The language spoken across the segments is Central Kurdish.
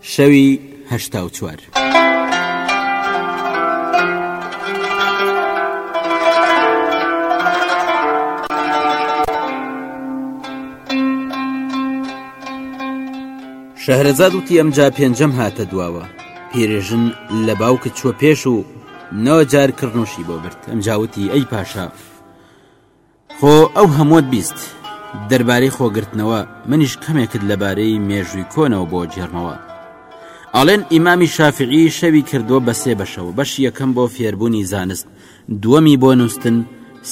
شەوی هەشتا و چوار. شەهرەزاد وتی ئەمجا پێنجەم هاتە دواوە پیرێژن لە باوکت چوە پێش و نەوە جار کڕنوشی بۆ برد ئەمجاوتی ئەی پاشا خۆ ئەو هەمووەت بیست دەربارەی خۆگرتنەوە منیش کەمێکت لەبارەی مێژووی کۆنەوە بۆ جێرمەوە ئاڵێن ئیمامی شافعی شەوی کردووە بە سێ بەشەوە بەش یەکەم بۆ فێربوونی زانست دووەمی بۆ نووسن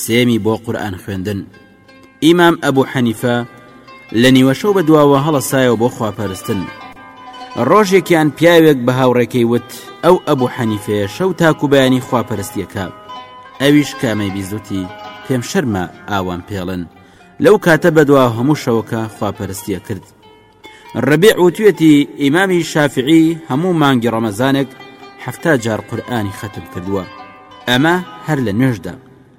سێمی بۆ قورآن خوێندن ئیمام ئەبوو حەنیفە لە نیوەشەو بە دواوە هەڵەسایەوە بۆ خواپەرستن ڕۆژێکیان پیاوێک بە هاوڕێکەی وت ئەو ئەبوو حەنیفێ شەو تاکو بەیانی خواپەرستیەکە ئەویش کامەی بیزوتی پێم شەرمە ئاوام پێڵن لەو کاتە بەدوا هەموو شەوەکە خواپەرستیە کرد ڕبێ ئوتوێتی ئیمامی شافعی هەموو مانگی ڕەمەزانێک هەفتا جار قورآانی ختم کردووە ئەمە هەر لە نوێژدا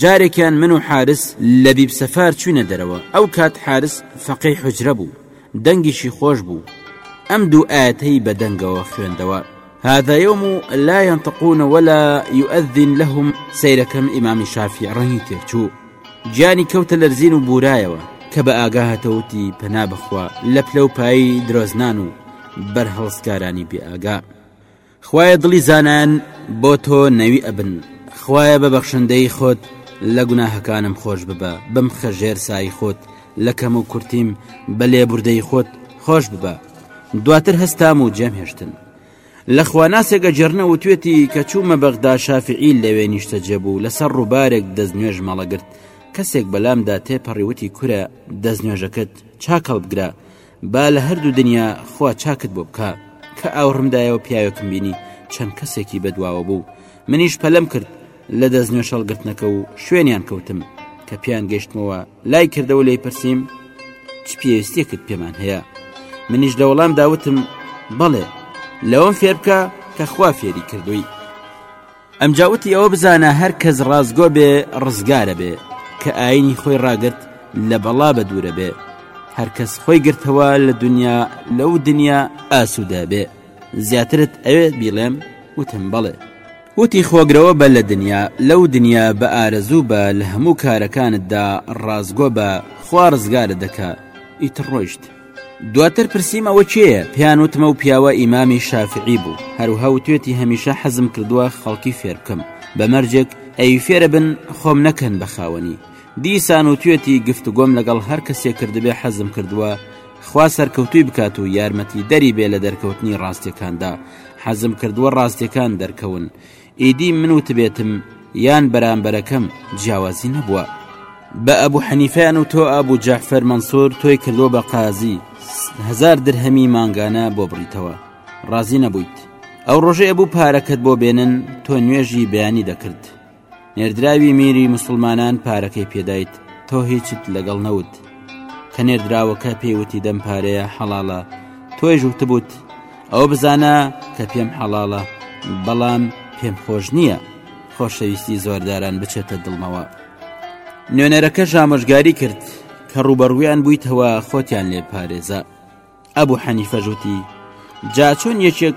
جارێکیان من و حارس لە بیب سەفار چوینە دەرەوە ئەو کات حارس فەقەی حجرە بوو دەنگیشی خۆش بوو ئەم دوو ئاەتەی بە دەنگەوە خوێندەوە هذا يوم لا ينطقون ولا يؤذن لهم سەیرەکەم ئیمامی شافی ڕەنگی تێچوو گیانی کەوتە لەرزین و بورایەوە کە بە ئاگاهەتەوتی پەنا بخوا لە پلە و پایی درۆزنان و بەرهەڵستکارانی بێئگا خوایە دڵی زانایان بۆ تۆ نەوی ئەبن خوایە بە بەخشندەیی خۆت لە گوناهەکانم خۆش ببە بمخە ژێر سای خۆت لە کەم و کورتیم بە لێبوردەی خۆت خۆش ببە دواتر هەستام و جێم هێشتن لە خواناسێکە جێرنە وتوێتی کە چوومە بەغدا شافعی لەوێ نیشتە جێبوو لەسەر ڕووبارێک دەست نوێژ مەڵەگرت کەسێک بەلامدا تێپەڕیوتی کورە دەست نوێژەکەت چاکەڵ بگرە با لە هەردوو دنیا خوا چاکت بۆ بکا کە ئاوڕمدایەوە پیاوێکم بینی چەند کەسێکی بەدواوە بوو منیش پەلەم کرد لە دەست نوێ شەڵگرتنەکە و شوێنیان کەوتم کە پیان گەشتمەوە لای کردەوە لی پرسییم چ پێویستێکت پێمان هەیە منیش لە وەڵام داوتم بەڵێ لەوەم فێربکە کە خوا فێری کردووی ئەمجا وتی ئەوە بزانە هەر کەس ڕاستگۆ بێ ڕزگارە بێ کە ئاینی خۆی ڕاگرت لە بەڵا بە دوورە بێ هەرکەس خۆی گرتەوە لە دنیا لەو دنیا ئاسوودە بێ زیاترت ئەوێ بیڵێم وتم بەڵێ وتی خۆگرەوە بە لە دنیا لەو دنیا بە ئارەزوو بە لە هەموو کارەکانتدا ڕازگۆ بە خوا ڕزگارە دەکە ئیتڕۆیشت دواتر پرسیم ئەوە کێیە پێیان وتمە و پیاوە ئیمامی شافعی بوو هەروها و توێتی هەمیشە حەزم کردووە خەڵکی فێر بکەم بە مەرجێک ئەی فێرە بن خۆم نەکەن بە خاوەنی دیسان و توێتی گفتوگۆم لەگەڵ هەر کەسێک کردبێ حەزم کردووە خوا سەرکەوتوی بکات و یارمەتی دەری بێ لە دەرکەوتنی ڕاستیەکاندا حەزم کردووە ڕاستیەکان دەرکەون ئیدی من وتبێتم یان بەرامبەرەکەم جیاوازی نەبووە بە ئەبوو حەنیفیان و تۆ ئابوو جەعفەر مەنسۆر تۆی کردووە بە قازی هزار درهەمی مانگانە بۆ بڕیتەوە ڕازی نەبوویت ئەو ڕۆژەیە بوو پارەکەت بۆ بێنن تۆ نوێژی بەیانی دەکرد نێردراوی میری مسلمانان پارەکەی پێدایت تۆ هیچت لەگەڵ نەوت کە نێردراوەکە پێیوتی دەم پارەیە حەڵاڵە تۆی ژوتبوت ئەوە بزانە کە پێم حەڵاڵە بەڵام پێم خۆش نییە خۆشەویستی زۆرداران بچێتە دڵمەوە نوێنەرەکە ژامۆژگاری کرد کە ڕوبەڕویان بوویتەوە خۆتیان لێ پارێزە ئەبوو حەنیفەژوتی جا چۆن یەکێک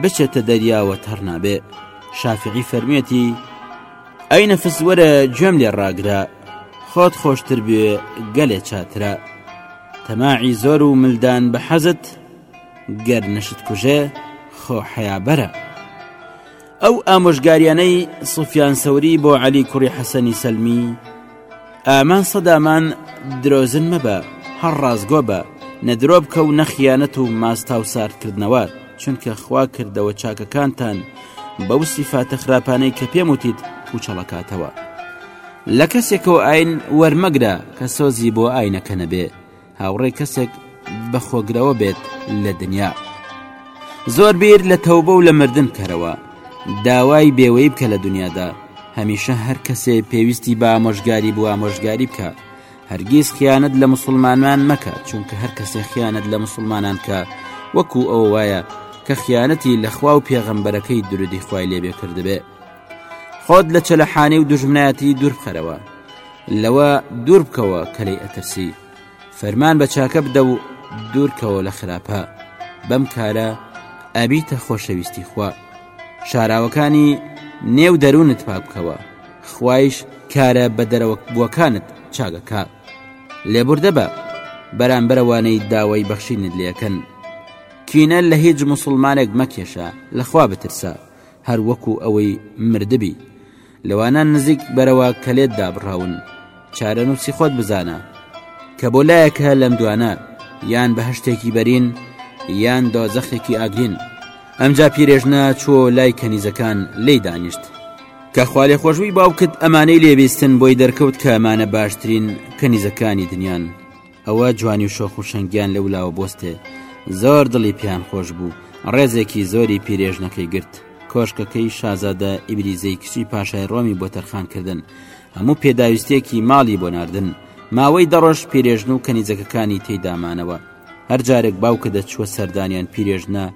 بچێتە دەریاوە تەڕنابێ شافعی فەرمیەتی ئەی نەفس وەرە گوێم لێ ڕاگرە خۆت خۆشتر بێ گەلێ چاترە تەماعی زۆر و ملدان بە حەزت گەر نەشت کوژێ خۆ حەیابەرە ئەو ئامۆژگاریانەی سوفیان سەوری بۆ عەلی کوڕی حەسەنی سەلمی ئامان سەدامان درۆزن مەبە هەر ڕازگۆ بە نەدرۆ بکە و نەخیانەت و ماستا و ساردکردنەوە چونکە خوا کردەوە چاکەکانتان بەو سیفاتە خراپانەی کە پێم وتیت پوچەڵەکاتەوە لە کەسێکەوە ئاین وەرمەگرە کە سۆزی بۆ ئاینەکە نەبێ هاوڕێ کەسێک بە خۆگرەوە بێت لە دنیا زۆر بیر لە تەوبە و لە مردن کەرەوە داوای بێوەی بکە لە دنیادا هەمیشە هەر کەسێ پێویستی با مۆژگاری بووە مۆژگاری بکە هەرگیز خیانەت لە مسلمانان مەکە چونکە هەر کەسێ خیانەت لە مسلمانان کە وەکو ئەو وایە کە خیانەتی لەخوا و پێغەمبەرەکەی درودی خوای لێبێ کردبێ خۆت لە چەلەحانێ و دژمنایەتی دوورخەرەوە لەوە دوور بکەوە کە لەی ئەترسی فەرمان بە چاکە بدە و دوورکەوە لە خراپە بەم کارە ئەبیتە خۆشەویستی خوا شاراوەکانی نێو دەروونت پاک بکەوە خوایش کارە بە دەرەوە بووەکانت چاگەکە لێبوردە بە بەرامبەرەوانەی داوای بەخشینت لەکەن کینە لە هیچ مسلمانێک مەکێشە لەخوا بترسە هەر وەکو ئەوەی مردبی لەوانە نزیک بەرەوە کەلێت دابڕاون چارەنووسی خۆت بزانە کە بۆ لایەکە لەم دوانە یان بە هەشتێکی بەرین یان دۆزەخێکی ئاگرین ئەمجا پیرێژنە چوە لای کەنیزەکان لی دانیشت کە خوالێ خۆشبووی باوکت ئەمانەی لێبیستن بۆی دەرکەوت کە ئەمانە باشترین کەنیزەکانی دنیان ئەوە جوانی و شۆخ و شەنگیان لەو لاوە بۆستێ زۆر دڵی پیان خۆش بوو ڕێزێکی زۆری پیرێژنەکەی گرت کۆشکەکەی شازادە ئیبریزەی کچی پاشای ڕۆمی بۆ تەرخانکردن هەموو پێداویستێکی ماڵی بۆ ناردن ماوەی دەڕۆژ پیرێژن و کەنیزەکەکانی تێدامانەوە هەر جارێک باوکە دەچووە سەردانیان پیرێژنە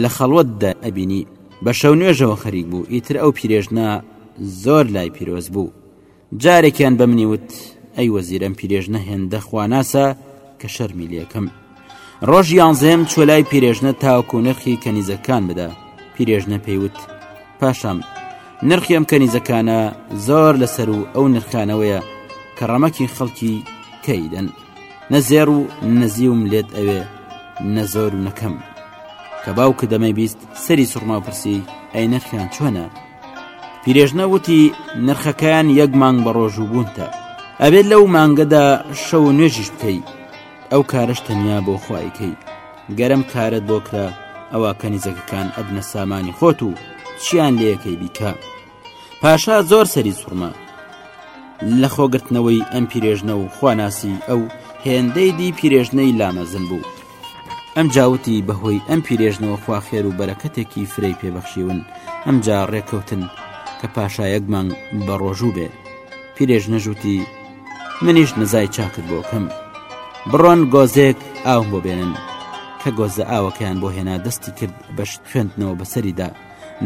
لە خەڵوەتدا ئەبینی بە شەو نوێژەوە خەریک بوو ئیتر ئەو پیرێژنە زۆر لای پیرۆز بوو جارێکیان بە منی وت ئەی وەزیر ئەم پیرێژنە هێندە خواناسە کە شەرمی لەکەم ڕۆژ یانزەیەم چۆلای پیرێژنە تاوکو نرخی کەنیزەکان بدا پیرێژنە پێیوت پاشام نرخی ئەم کەنیزەکانە زۆر لەسەر و ئەو نرخانەوەیە کە ڕەمەکی خەڵکی کەیدەن نەزێڕ و نەزیوم لێت ئەوێ نەزۆر و نەکەم کە باوکە دەمەی بیست سەری سوڕما پرسی ئەی نرخیان چۆنە پیرێژنە وتی نرخەکەیان یەک مانگ بە ڕۆژوو بوونتە ئەبێت لەو مانگەدا شەو نوێژیش بکەی ئەو کارش تەنیا بۆ خوایکەی گەرم کارت بۆ کرا ئەوە کەنیزەکەکان ئەبنە سامانی خۆت و چیان لەکەی بیکە پاشا زۆر سەری سوڕما لە خۆگرتنەوەی ئەم پیرێژنە و خواناسی ئەو هێندەی دی پیرێژنەی لامەزن بوو ئەمجا وتی بەهۆی ئەم پیرێژنەوە خوا خێر و بەرەکەتێکی فرەی پێبەخشیون ئەمجا ڕێککەوتن کە پاشایەک مانگ بە ڕۆژوو بێ پیرێژ نەژووتی منیش نزای چاکت بۆکەم بڕۆن گۆزێک ئاو بۆ بێنن کە گۆزە ئاوەکەیان بۆ هێنا دەستی کرد بەش خوێندنەوە بەسەریدا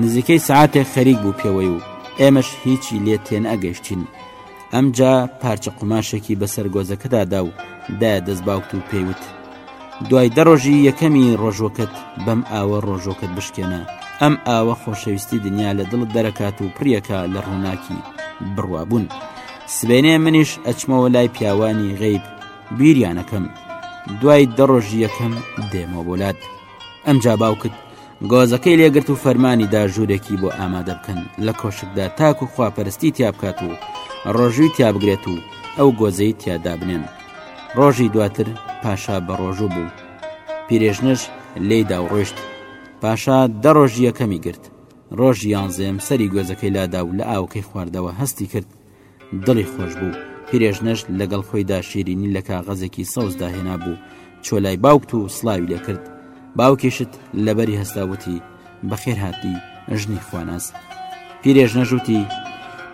نزیکەی سعاتێک خەریک بوو پێوەی و ئێمەش هیچی لێ تێن ئەگەشتین ئەمجا پارچە قوماشێکی بەسەر گۆزەکەدا دا و دایە دەست باوکت و پێیوت دوای دە ڕۆژی یەکەمی ڕۆژوەکەت بەم ئاوە ڕۆژۆکەت بشکێنە ئەم ئاوە خۆشەویستی دنیا لە دڵت دەرەکات و پڕیەکە لە ڕووناکی بڕوابوون سبێنێ منیش ئەچمەوە لای پیاوانی غیب بیریانەکەم دوای دە ڕۆژی یەکەم دێمە بۆلات ئەمجا باوکت گۆزەکەی لێگرت و فەرمانی دا ژوورێکی بۆ ئامادە بکەن لە کۆشکدا تاک و خواپەرستی تیا بکات و ڕۆژووی تیا بگرێت و ئەو گۆزەی تیادا بنێن ڕۆژی دواتر پاشا بە ڕۆژوو بوو پیرێژنش لێی داوڕۆشت پاشا دە ڕۆژی یەکەمی گرت ڕۆژی یانزێم سەری گۆزەکەی لادا و لە ئاوکەی خواردەوە هەستی کرد دڵی خۆش بوو پیرێژنەش لەگەڵ خۆیدا شیرینی لە کاغەزێکی سەوزدا هێنا بوو چۆلای باوکت و سلاوی لێ کرد باوکیشت لەبەری هەستاوتی بەخێر هاتی ژنی خواناز پیرێژ نەژووتی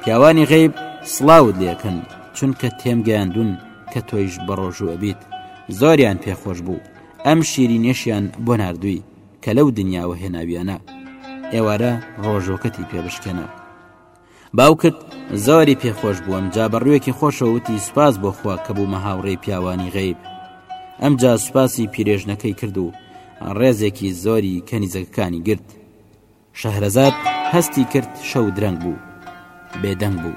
پیاوانی غەیب سلااوت لەکەن چونکە تێم گەیاندون کە تۆیش بەڕۆژوو ئەبیت زۆریان پێخۆش بوو ئەم شیری نێشیان بۆ نردووی کە لەو دنیاوە هێناویانە ئێوارە ڕۆژۆکەتی پێبشکێنە باوکت زۆری پێ خۆش بوو ئەمجا بە ڕووێکی خۆشەوە وتی سوپاس بۆ خوا کە بوومە هاوڕێی پیاوانی غەیب ئەمجا سوپاسی پیرێژنەکەی کرد و ڕێزێکی زۆری کەنیزەکەکانی گرت شەهرەزاد هەستی کرد شەو درەنگ بوو بێدەنگ بوو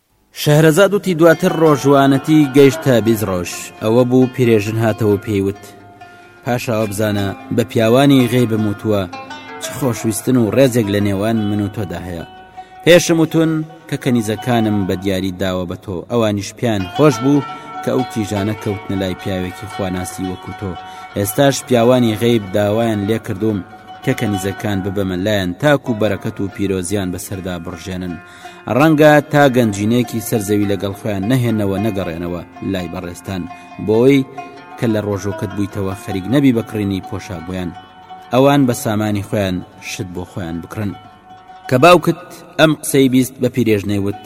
شەهرەزاد وتی دواتر ڕۆژوانەتی گەیشتە بیست ڕۆژ ئەوە بوو پیرێژن هاتەوە پێی وت پاشاوە بزانە بە پیاوانی غێ بموتووە چ خۆشویستن و ڕێزێک لە نێوان من و تۆدا هەیە پێشم وتون کە کەنیزەکانم بە دیاری داوە بە تۆ ئەوانیش پیان خۆش بوو کە ئەو کیژانە کەوتنە لای پیاوێکی خواناسی وەکو تۆ ئێستاش پیاوانی غەیب داوایان لێ کردووم کە کەنیزەکان ببەمە لایەن تاکو بەرەکەت و پیرۆزیان بەسەردا بڕژێنن ڕەنگە تا گەنجینەیەکی سەر زەوی لەگەڵ خۆیان نەهێنەوە نەگەڕێنەوە لای بەڕێستان بۆی کە لە ڕۆژۆکەت بوویتەوە خەریک نەبی بەکڕینی پۆشاک بۆیان ئەوان بە سامانی خۆیان شت بۆ خۆیان بکڕن کە باوکت ئەم قسەی بیست بە پیرێژنەی وت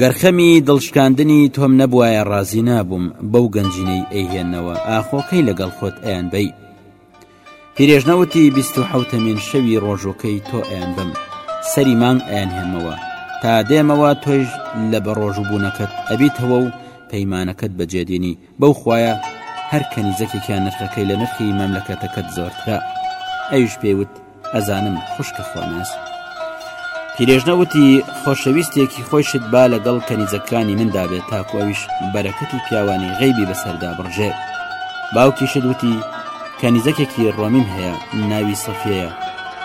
گەرخەمی دڵشکاندنی تۆم نەبوایە ڕازی نابووم بەو گەنجینەی ئەیهێنەوە ئاخۆکەی لەگەڵ خۆت ئەیان بی پیرێژنە وتی بیست و حەوتەمین شەوی ڕۆژۆکەی تۆ ئەیان بم سەری مانگ ئەیان هێنمەوە تا دێمەوە تۆیش لە بە ڕۆژوبوونەکەت ئەبیتەوە و پەیمانەکەت بەجێدێنی بەو خویە هەر کەنیزەکێکیان نرخەکەی لە نرخی مەملەکەتەکەت زۆرترە ئەویش پێیوت ئەزانم خوشکە خۆناس پیرێژنە وتی خۆشەویستێکی خۆشت با لەگەڵ کەنیزەکانی مندا بێت تاکو ئەویش بەرەکەتی پیاوانی غەیبی بەسەردا بڕژێت باوکیشت وتی کەنیزەکێکی ڕۆمیم هەیە ناوی سەفەیە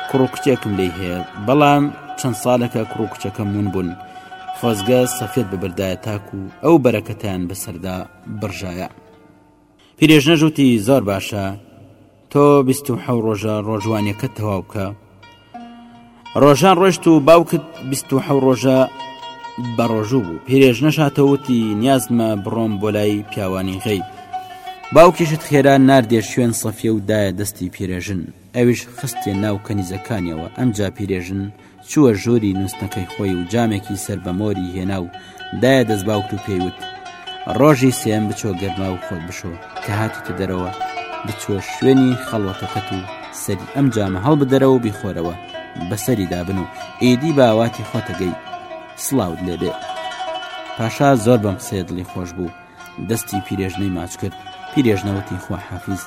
کوڕ و کچێکم لی هەیە بەڵام چەند ساڵێکە کوڕ و کچەکە مون بوون خۆزگە سەفێت ببردایە تاکو و ئەو بەرەکەتیان بەسەردا بڕژایە پیرێژنە ژووتی زۆر باشە تۆ بیست و حەو ڕۆژە ڕۆژوانەکە تەواو بکە ڕۆژان ڕۆشت و باوکت بیست و حەو ڕۆژە بە ڕۆژوو بوو پیرێژ نەشاتەوتی نیازمە بڕۆم بۆ لای پیاوانی غەی باوکیشت خێرا ناردێ شوێن سەفیە و دایە دەستی پیرێژن ئەویش خستێ ناو کەنیزەکانیەوە ئەمجا پیرێژن چووە ژۆری نووستنەکەی خۆی و جامێکی سەر بە مۆری هێنا و دایە دەست باوکت و پێیوت ڕۆژی سێم بچۆ گەرما و خۆت بشۆ کە هاتیتە دەرەوە بچۆ شوێنی خەڵەتەکەت و سەری ئەم جامە هەڵبدەرەوە و بیخۆرەوە بەسەری دابن و ئیدی باواتی خۆتەگەی سلااوت لێبێ پاشا زۆر بەم قسەیە دڵی خۆش بوو دەستی پیرێژنەی ماچ کرد پیرێژنەوتی خوا حافیز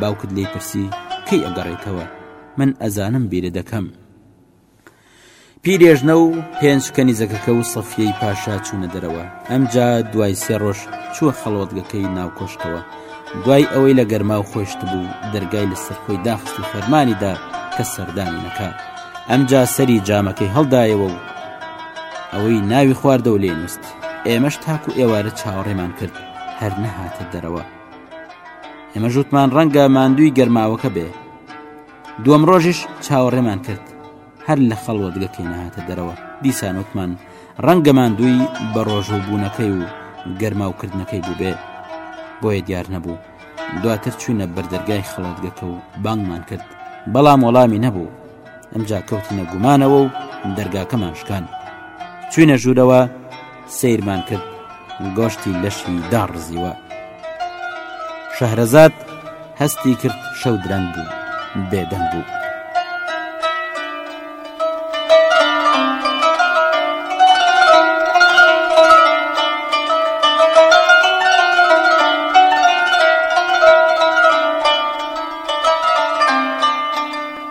باوکت لی پرسی کەی ئەگەڕێتەوە من ئەزانم بیرە دەکەم پیرێژنە و پێنج کەنیزەکەکە و سەفیەی پاشا چوونە دەرەوە ئەمجا دوای سێ ڕۆژ چووە خەڵۆتگەکەی ناو کۆشکەوە دوای ئەوەی لە گەرما و خۆشت بوو دەرگای لەسەر خۆی داخست و فەرمانیدا کە سەردانی نەکات ئەمجا سەری جامەکەی هەڵدایەوە و ئەوەی ناوی خواردە و لێ نووست ئێمەش تاکو ئێوارە چاوەڕێمان کرد هەر نەهاتە دەرەوە ئێمە ژوتمان ڕەنگە ماندووی گەرماوەکە بێ دووەم ڕۆژیش چاوەڕێمان کرد هەر لە خەڵوەتگەکەی نەهاتە دەرەوە دیسانوتمان ڕەنگەمان دووی بە ڕۆژوو بوونەکەی و گەرماوکردنەکەی بووبێ بۆیە دیار نەبوو دواتر چوینە بەردەرگای خەڵەتگەکە و بانگمان کرد بەڵام وەڵامی نەبوو ئەمجا کەوتینە گومانەوە و دەرگاکەمان شکان چوینە ژوورەوە سەیرمان کرد گۆشتی لەشی داڕزیوە شەهرەزاد هەستی کرد شەو درەنگ بوو بێدەنگ بوو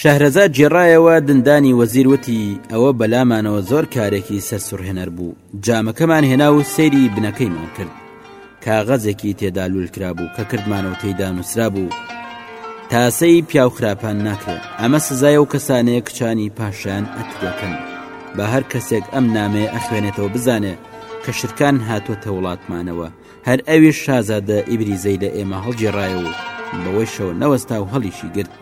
شەهرەزاد جێڕایەوە دندانی وەزیر وتی ئەوە بەلامانەوە زۆر کارێکی سەرسوڕهێنەر بوو جامەکەمان هێنا و سەیری بنەکەیمان کرد کاغەزێکی تێدا لول کرابوو کە کردمانەوە تێدا نووسرا بوو تاسەی پیاو خراپان ناکرێت ئەمە سزایە و کەسانەیە کچانی پاشان ئەتگەکەن بە هەر کەسێک ئەم نامێ ئەخوێنێتەوە بزانێ کە شرکان هاتووەتە وڵاتمانەوە هەر ئەویش شازادە ئیبریزەی لە ئێمە هەڵگێڕایە و بەوەیشەوە نەوەستا و هەڵیشی گرت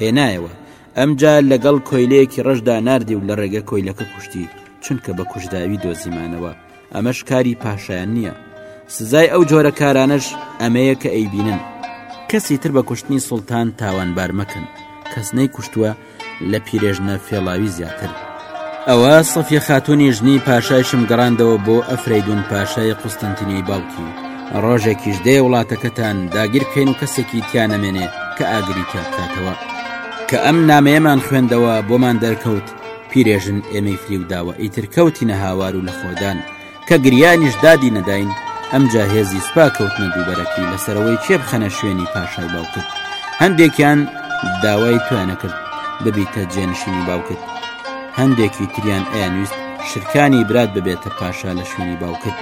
هێنایەوە ئەمجا لەگەڵ کۆیلەیەکی ڕەشدا نردی و لە ڕێگە کۆیلەکە کوشتی چونکە بە کوژراوی دۆزیمانەوە ئەمەش کاری پاشایان نییە سزای ئەو جۆرە کارانەش ئەمەیە کە ئەیبینن کەسی تر بە کوشتنی سوڵتان تاوانبار مەکەن کەس نەی کوشتووە لە پیرێژنە فێڵاوی زیاتر ئەوە سەفیە خاتونی ژنی پاشایشم گەڕاندەوە بۆ ئەفریدون پاشای قوستنتینی باوکی ڕۆژێکیش دێ وڵاتەکەتان داگیر بکەین و کەسێکی تیانەمێنێ کە ئاگری تاکاتەوە کە ئەم نامەیەمان خوێندەوە بۆمان دەرکەوت پیرێژن ئێمەی فریوداوە ئیتر کەوتینە هاوار و لە خۆدان کە گریانیش دادی نەداین ئەمجا هێزی سوپا کەوتنە دووبەرەکی لەسەرەوەی چێ بخەنە شوێنی پاشای باوکت هەندێکیان داوای توانە کرد ببیتە جێنشینی باوکت هەندێکی تریان ئەیانویست شرکانی برات ببێتە پاشا لە شوێنی باوکت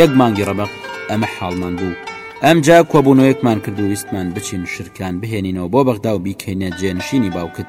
یەک مانگی ڕەبق ئەمە حاڵمان بوو ئەمجا کۆبوونەوەیەکمان کرد و ویستمان بچین شرکان بهێنینەوە بۆ بەغدا و بیکەینە جێنشینی باوکت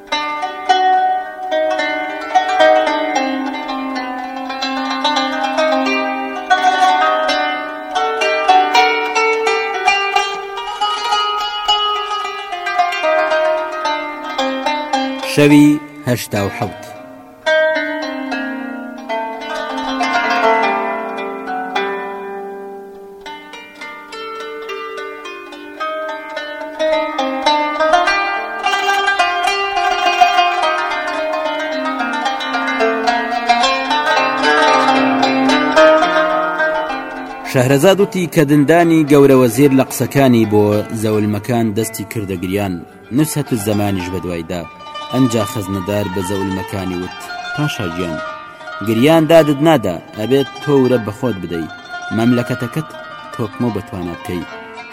شەوی هەشتا و حەوت شەهرەزاد وتی کە دندانی گەورەوە زێر لە قسەکانی بۆ زەولمەکان دەستی کردە گریان نوسهت الزمانیش بەدوای دا، ئەنجا خەزنەدار بە زەولمەکانی وت، پاشا گیان، گریان دادت نادا، ئەبێت تۆ ورە بە خۆت بدەی، مەملەکەتەکەت تۆکمە و بەتوانا بکەی،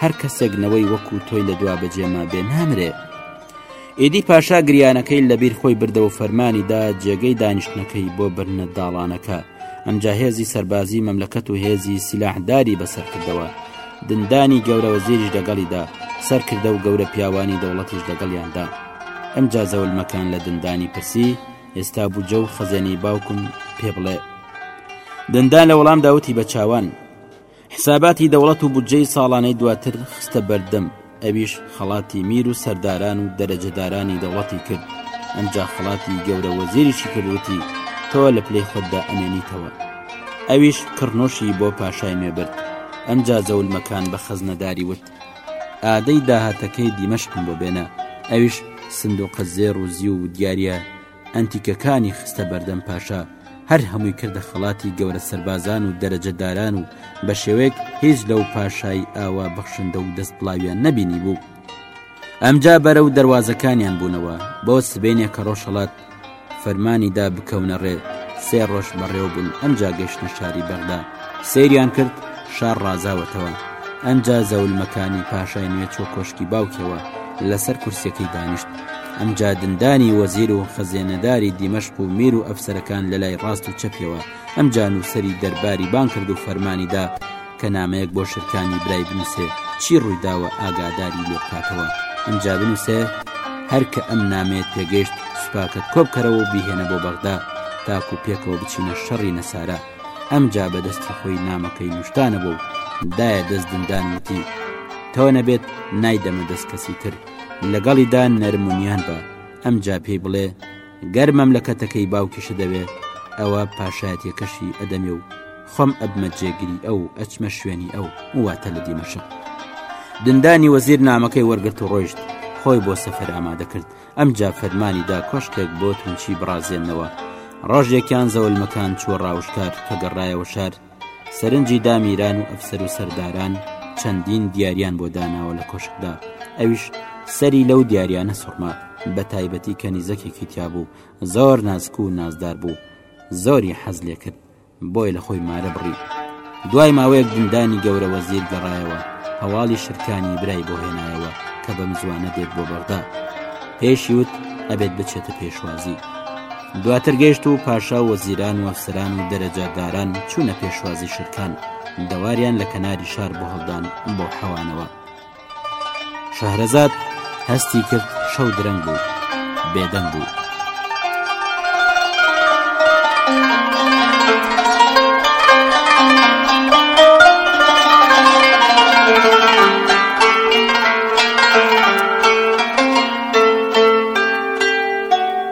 هەر کەسێک نەوەی وەکو تۆی لە دوا بەجێ مابێ نامرێ. ئیدی پاشا گریانەکەی لە بیر خۆی بردەوە و فەرمانی دا جێگەی دانیشتنەکەی بۆ برنە داڵانەکە، ئەنجا هێزی سەربازی مەملەکەت و هێزی سیلاحداری بەسەر کردەوە، دندانی گەورە وەزیریش لەگەڵیدا سەرکردە و گەورە پیاوانی دەوڵەتیش لەگەڵیاندا ئەمجا زەولمەکان لە دندانی پرسی ئێستا بوجە و خەزێنەی باوکم پێ بڵێ دندان لە وەڵام داوتی بە چاوان حساباتی دەوڵەت و بودجەی ساڵانەی دواتر خستە بەردەم ئەویش خەڵاتی میر و سەرداران و دەرەجەدارانی دەوڵەتی کرد، ئەمجا خەڵاتی گەورە وەزیریشی کرد وتی، تۆ لە پلەی خۆتدا ئەمێنیتەوە. ئەویش کڕنوشی بۆ پاشای نوێ برد، ئەمجا زەولمەکان بە خەزنەداری وت، ئادەی داهاتەکەی دیمەشقم بۆ بێنە، ئەویش سندوقە زێڕ و زیو و دیاریە، ئەنتیکەکانی خستە بەردەم پاشا هەر هەمووی کردە خەڵاتی گەورە سەربازان و دەرەجەداران و بە شێوەیەک هیچ لەو پاشایی ئاوا بەخشندە و دەست بڵاویان نەبینی بوو ئەمجا بەرە و دەواازەکانیان بوونەوە بۆ سبێنێ کە ڕۆژهڵات فەرمانیدا بکەونە ڕێ سێ ڕۆژ بەڕێوە بوون ئەمجا گەشتە شاری بەغدا سریان کرد شار ڕازاوەتەوە ئەمجا زەولمەکانی پاشای نوێ چۆ کۆشکی باوکەوە لەسەر کورسەکەی دانیشت ئەمجا دندانی وەزیر و خەزێنەداری دیمەشق و میر و ئەفسەرەکان لە لای ڕاست و چەپیەوە ئەمجا نووسەری دەرباری بانگ کرد و فەرمانیدا کە نامەیەک بۆ شرکانی برای بنووسێ چی ڕوویداوە ئاگاداری لێ بکاتەوە ئەمجا بنووسێ هەر کە ئەم نامێت پێگەشت سوپاکەت کۆبکەرەوە و بیهێنە بۆ بەغدا تاکو پێکەوە بچینە شەڕی نەسارە ئەمجا بەدەستی خۆی نامەکەی نوشتانە بوو دایە دەست دندان وتی تەوە نەبێت نایدەمە دەست کەسی تر لەگەڵیدا نەرم و نیان بە ئەمجا پێی بڵێ گەر مەملەکەتەکەی باوکیشە دەوێت ئەوە پاشایەتەکەشی ئەدەمێ و خۆم ئەبمە جێگیری ئەو ئەچمە شوێنی ئەو واتە لە دیمەشق دندانی وەزیر نامەکەی وەرگرت و ڕۆیشت خۆی بۆ سەفەر ئامادە کرد ئەم جا فەرمانیدا کۆشکێک بۆ تونچی بڕازێنەوە ڕۆژێکیان زەولمەکان چووە ڕاوشکار کە گەڕایەوە شار سەرنجی دا میران و ئەفسەر و سەرداران چەندین دیاریان بۆ داناوە لە کۆشکدا ئەویش سەری لەو دیاریانە سوڕما بە تایبەتی کە نیزەکێکی تیا بوو زۆر نازک و نازدار بوو زۆری حەز لێ کرد بۆی لە خۆی مارە بڕی دوای ماوەیەک دندانی گەورە وەزیر گەڕایەوە هەواڵی شرکانی برای بۆ هێنایەوە کە بەم زوانە دێت بۆ بەغدا پێشی وت ئەبێت بچێتە پێشوازی دواتر گەشت و پاشا و وەزیران و ئەفسران و دەرەجاداران چوونە پێشوازی شرکان دەواریان لە کەناری شار بۆ هەڵدان بۆ حەوانەوە شەهرەزاد هەستی کرد شەو درەنگ بوو بێدەنگ بوو.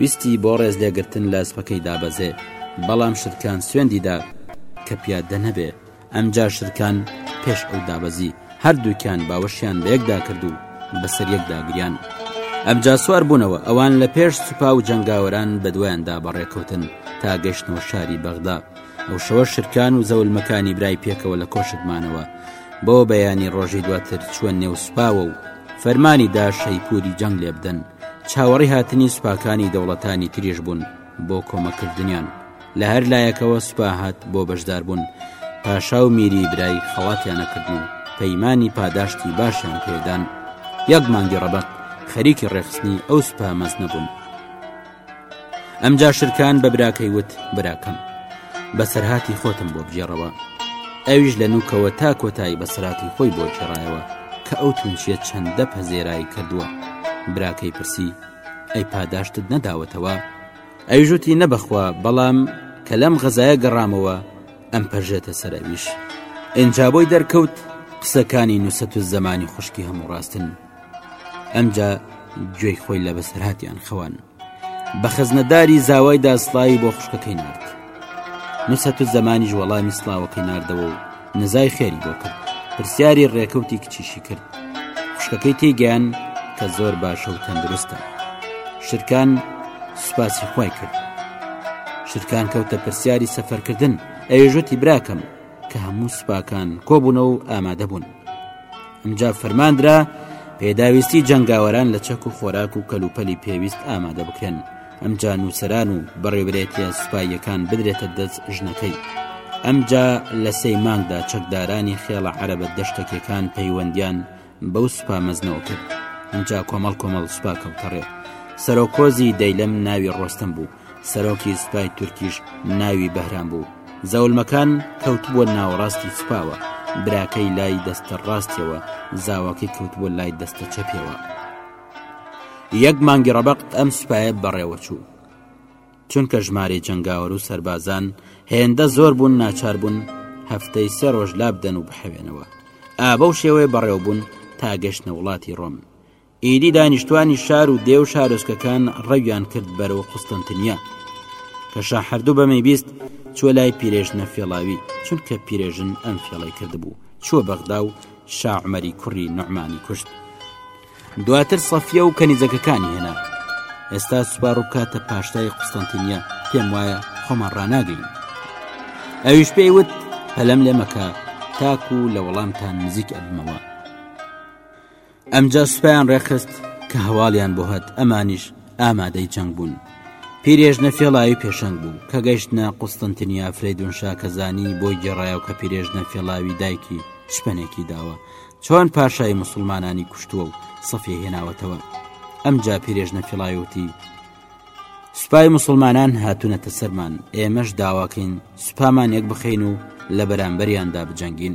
ویستی بۆ ڕێز لێگرتن لە ئەسپەکەی دابەزێ، بەڵام شرکان سوێندی دا کە پیادە نەبێ، ئەمجا شرکان پێش ئەو دابەزی، هەردووکیان باوەشیان بە یەکدا کرد و بە سەر یەکدا گریان. ئەمجا سوار بوونەوە، ئەوان لە پێش سوپا و جەنگاوەران بە دوایاندا بە ڕێ کەوتن تا گەشتنەوە شاری بەغدا. ئەو شەوە شرکان و زەولمەکانی برای پێکەوە لە کۆشک مانەوە. بۆ بەیانی ڕۆژی دواتر چووە نێو سوپاوە و فەرمانی دا شەیپووری جەنگ لێ بدەن. چاوەڕی هاتنی سوپاکانی دەوڵەتانی تریش بوون بۆ کۆمەکردنیان لە هەر لایەکەوە سوپا هات بۆ بەشدار بوون پاشا و میری برای خەڵاتیانەکردن و پەیمانی پاداشتی باشیان پێدان یەک مانگی ڕەبق خەریکی ڕێخستنی ئەو سوپا مەز نەبوون ئەمجا شرکان بە براکەی وت براکەم بەسەرهاتی خۆتم بۆ بگێڕەوە ئەویش لە نوکەوە تا کۆتایی بەسەراتی خۆی بۆ گێڕایەوە کە ئەو تونچیە چەندە پەزێرایی کردووە براکەی پرسی ئەی پاداشتت نەداوەتەوە ئەویژوتی نەبەخوا بەڵام کە لەم غەزایە گەڕامەوە ئەم پەژێتە سەرەویش ئینجا بۆی دەرکەوت قسەکانی نووسەت و زەمانی خوشکی هەموو ڕاستن ئەمجا گوێی خۆی لە بەسەرهاتیان خەوان بە خزمەتداری زاوایدا سڵاوی بۆ خوشکەکەی نارد نوسەت و زەمانیش وەڵامی سڵاوەکەی ناردەوە و نزای خێری بۆ کرد پرسیاری ڕێکەوتی کچیشی کرد خوشکەکەی تێگەیان کە زۆر باشە و تەندروستە شرکان سوپاسی خی کرد شرکان کەوتە پرسیاری سەفەرکردن ئەوێژوتی براکەم کە هەموو سوپاکان کۆبوونەوە و ئامادە بوون ئەمجا فەرماندرا پێداویستی جەنگاوەران لە چەک و خۆراک و کەلوپەلی پێویست ئامادە بکرێن ئەمجا نووسران و بەڕێبرێتە سوپاییەکان بدرێتە دەست ژنەکەی ئەمجا لە سەی مانگدا چەکدارانی خێڵە عەرەبەت دەشتەکەکان پەیوەندیان بەو سوپا مەزنەوە کرد ئەمجا کۆمەڵ کۆمەڵ سوپا کەڵکەڕێ سەرۆکۆزی دەیلەم ناوی ڕۆستم بوو سەرۆکی سوپای تورکیش ناوی بەهرام بوو زەولمەکان کەوتبووە ناوەڕاستی سوپاوە براکەی لای دەستە ڕاستەوە زاواکەی کەوتبووە لای دەستە چەپێەوە یەک مانگی ڕەبق ئەم سوپایە بەڕێوەچوو چونکە ژمارەی جەنگاوەر و سربازان هێندە زۆر بوون ناچار بوون هەفتەی سێ ڕۆژ لابدەن و بحەوێنەوە ئابە و شێوەیە بەڕێوبوون تا گەشتە وڵاتی ڕۆم ئیدی دانیشتوانی شار و دێ و شارۆچکەکان ڕەویان کرد بەرەو قوستنتنیا کە شا هەردوو بەمەی بیست چوە لای پیرێژنە فێڵاوی چونکە پیرێژن ئەم فێڵی کردبوو چوە بەغدا و شاعمەری کوڕی نەعمانی کوشت دواتر سەفیە و کەنیزەکەکانی هێنا ئێستا سوپار و کاتە پاشتای قوستنتنیا پێم وایە خۆمان ڕناگەین ئەویش پێی وت پەلەم لێمەکە تاکو لە وەڵامتان نزیک ئەبمەوە ئەمجا سوپایان ڕێکخست کە هەواڵیان بۆ هات ئەمانیش ئامادەی جەنگ بوون پیرێژنە فێڵاوی پێشەنگ بوو کە گەشتە قوستنتنیا فرەیدون شاکەزانی بۆ گێڕایەوە کە پیرێژنە فێڵاوی دایکی شپەنێکی داوە چۆن پاشای مسلمانانی کوشتووە و سەفێ هێناوەتەوە ئەمجا پیرێژنە فیڵایوتی سوپای مسلمانان هاتوونەتە سەرمان ئێمەش داواکەین سوپامان یەک بخەین و لە بەرامبەریاندا بجەنگین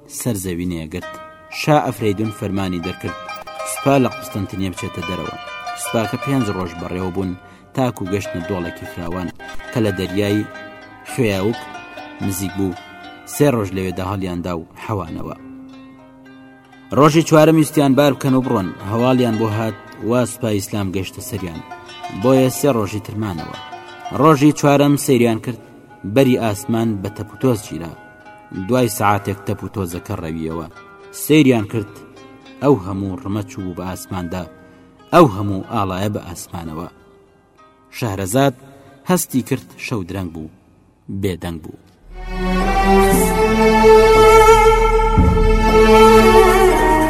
سەر زەوی نێگرت. شا ئەفرەیدون فەرمانی دەرکرد سوپا لە قوستەنتنیە بچێتە دەرەوە. سوپاکە پێنج ڕۆژ بەڕێوە بوون تاکو گەشتنە دۆڵێکی فراوان کە لە دەریای، خوێاوک، نزیک بوو، سێ ڕۆژ لەوێدا هەڵیاندا و حەوانەوە. ڕۆژی چوارەم ویستیان بار بکەن و بڕۆن، هەواڵیان بۆ هات وا سوپای ئیسلام گەشتە سەریان، بۆیە سێ ڕۆژی تر مانەوە. ڕۆژی چوارەم سەیریان کرد، بەری ئاسمان بە تەپوتۆز گیرا. دوای سەعاتێک تەپ و تۆزەکە ڕەویەوە سەیریان کرد ئەو هەموو ڕمە چوو بە ئاسماندا ئەو هەموو ئاڵایە بە ئاسمانەوە شەهرەزاد هەستی کرد شەو درەنگ بوو بێدەنگ بوو. Thank you.